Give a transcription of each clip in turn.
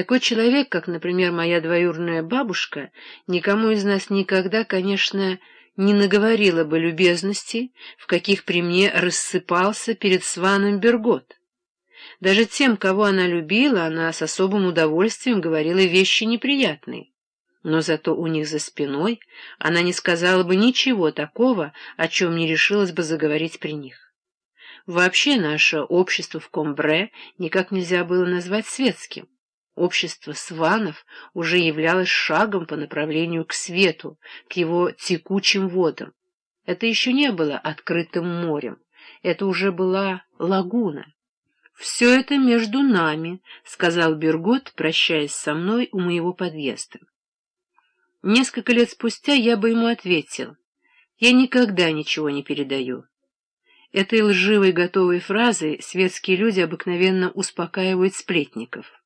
Такой человек, как, например, моя двоюродная бабушка, никому из нас никогда, конечно, не наговорила бы любезностей, в каких при мне рассыпался перед Сваном Бергот. Даже тем, кого она любила, она с особым удовольствием говорила вещи неприятные. Но зато у них за спиной она не сказала бы ничего такого, о чем не решилась бы заговорить при них. Вообще наше общество в Комбре никак нельзя было назвать светским. Общество сванов уже являлось шагом по направлению к свету, к его текучим водам. Это еще не было открытым морем, это уже была лагуна. «Все это между нами», — сказал Бергот, прощаясь со мной у моего подъезда. Несколько лет спустя я бы ему ответил, «Я никогда ничего не передаю». Этой лживой готовой фразой светские люди обыкновенно успокаивают сплетников.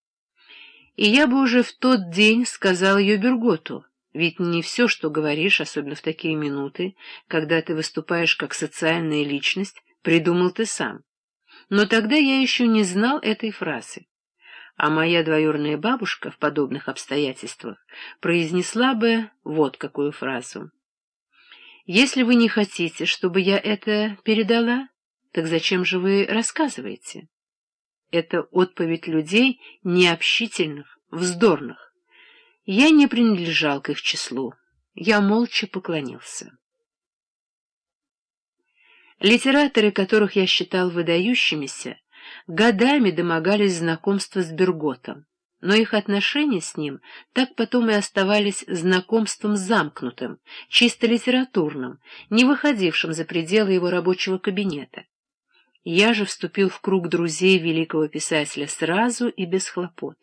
И я бы уже в тот день сказал ее Берготу, ведь не все, что говоришь, особенно в такие минуты, когда ты выступаешь как социальная личность, придумал ты сам. Но тогда я еще не знал этой фразы. А моя двоюродная бабушка в подобных обстоятельствах произнесла бы вот какую фразу. «Если вы не хотите, чтобы я это передала, так зачем же вы рассказываете?» Это отповедь людей необщительных, вздорных. Я не принадлежал к их числу. Я молча поклонился. Литераторы, которых я считал выдающимися, годами домогались знакомства с Берготом, но их отношения с ним так потом и оставались знакомством замкнутым, чисто литературным, не выходившим за пределы его рабочего кабинета. Я же вступил в круг друзей великого писателя сразу и без хлопот.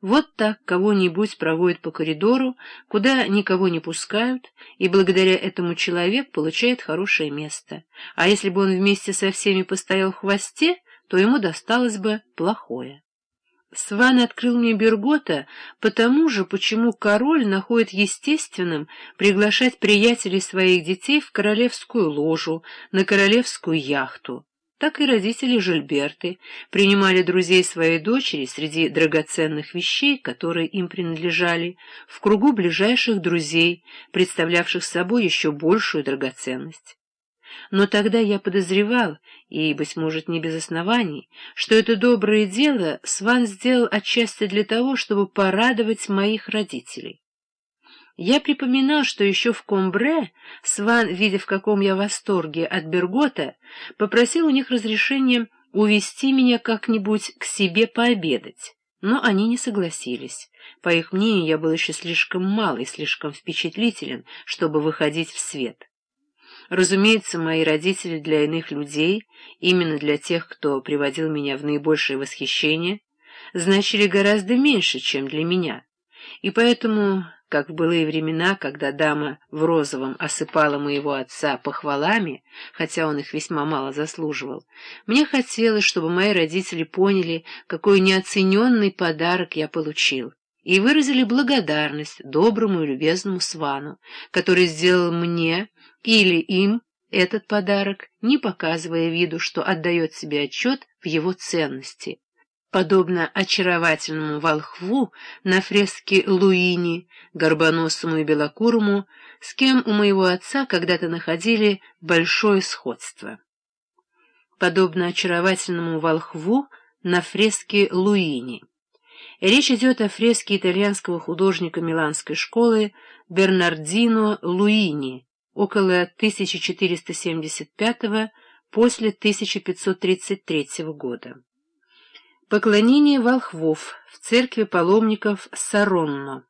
Вот так кого-нибудь проводят по коридору, куда никого не пускают, и благодаря этому человек получает хорошее место. А если бы он вместе со всеми постоял в хвосте, то ему досталось бы плохое. Сван открыл мне Бергота потому же, почему король находит естественным приглашать приятелей своих детей в королевскую ложу, на королевскую яхту так и родители Жильберты принимали друзей своей дочери среди драгоценных вещей, которые им принадлежали, в кругу ближайших друзей, представлявших собой еще большую драгоценность. Но тогда я подозревал, и, быть может, не без оснований, что это доброе дело Сван сделал отчасти для того, чтобы порадовать моих родителей. Я припоминал, что еще в Комбре Сван, видя в каком я восторге от Бергота, попросил у них разрешения увести меня как-нибудь к себе пообедать, но они не согласились. По их мнению, я был еще слишком мал и слишком впечатлителен, чтобы выходить в свет. Разумеется, мои родители для иных людей, именно для тех, кто приводил меня в наибольшее восхищение, значили гораздо меньше, чем для меня, и поэтому как в былые времена, когда дама в розовом осыпала моего отца похвалами, хотя он их весьма мало заслуживал, мне хотелось, чтобы мои родители поняли, какой неоцененный подарок я получил, и выразили благодарность доброму и любезному Свану, который сделал мне или им этот подарок, не показывая виду, что отдает себе отчет в его ценности подобно очаровательному волхву на фреске Луини, горбоносому и белокурому, с кем у моего отца когда-то находили большое сходство. Подобно очаровательному волхву на фреске Луини. Речь идет о фреске итальянского художника Миланской школы Бернардино Луини около 1475 после 1533 года. Поклонение волхвов в церкви паломников Саронно.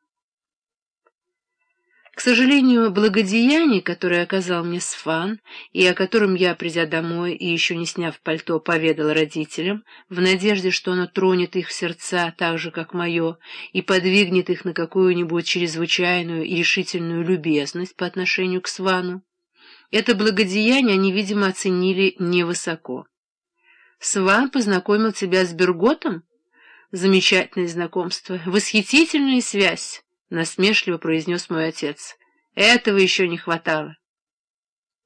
К сожалению, благодеяние, которое оказал мне Сфан, и о котором я, придя домой и еще не сняв пальто, поведал родителям, в надежде, что оно тронет их сердца так же, как мое, и подвигнет их на какую-нибудь чрезвычайную и решительную любезность по отношению к Свану, это благодеяние они, видимо, оценили невысоко. Сван познакомил тебя с Берготом? Замечательное знакомство, восхитительная связь, — насмешливо произнес мой отец. Этого еще не хватало.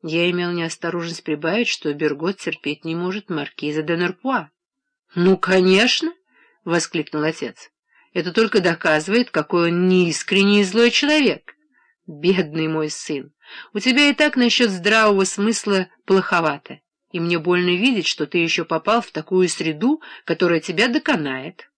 Я имел неосторожность прибавить, что Бергот терпеть не может маркиза де Нерпуа. — Ну, конечно! — воскликнул отец. Это только доказывает, какой он неискренний и злой человек. Бедный мой сын, у тебя и так насчет здравого смысла плоховато, и мне больно видеть, что ты еще попал в такую среду, которая тебя доконает».